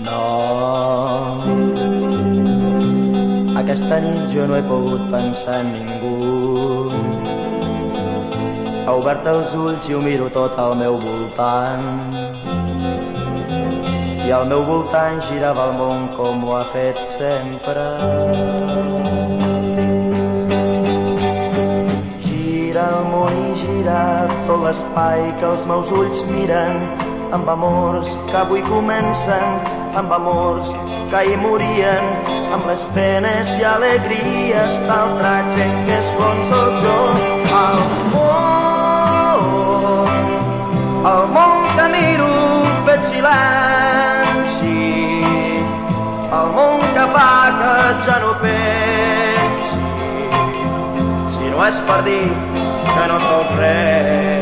No. Aquesta nit jo no he pogut pensar en ningú. Ha obert els ulls i ho miro tot al meu voltant. I al meu voltant girava el món com ho ha fet sempre. Gira el món i gira tot l'espai que els meus ulls miren amb amors que avui comencen, amb amors que ahir morien, amb les penes i alegries d'altra gent que és com sóc jo. El món, el món que miro fet silenci, el món que fa que ja no pensi, si no és per dir que no sóc res.